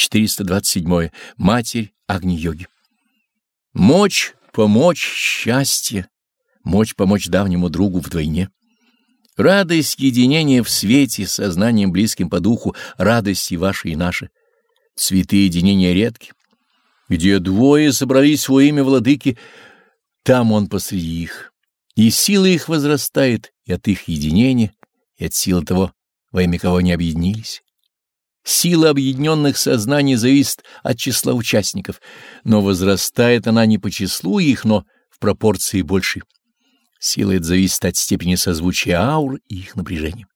427. Матерь Агни-йоги. Мочь помочь счастье, мочь помочь давнему другу вдвойне. Радость единения в свете, сознанием близким по духу, радости ваши и наши. Цветы единения редки. Где двое собрались во имя владыки, там он посреди их. И сила их возрастает и от их единения, и от силы того, во имя кого они объединились. Сила объединенных сознаний зависит от числа участников, но возрастает она не по числу их, но в пропорции большей. Сила эта зависит от степени созвучия аур и их напряжения.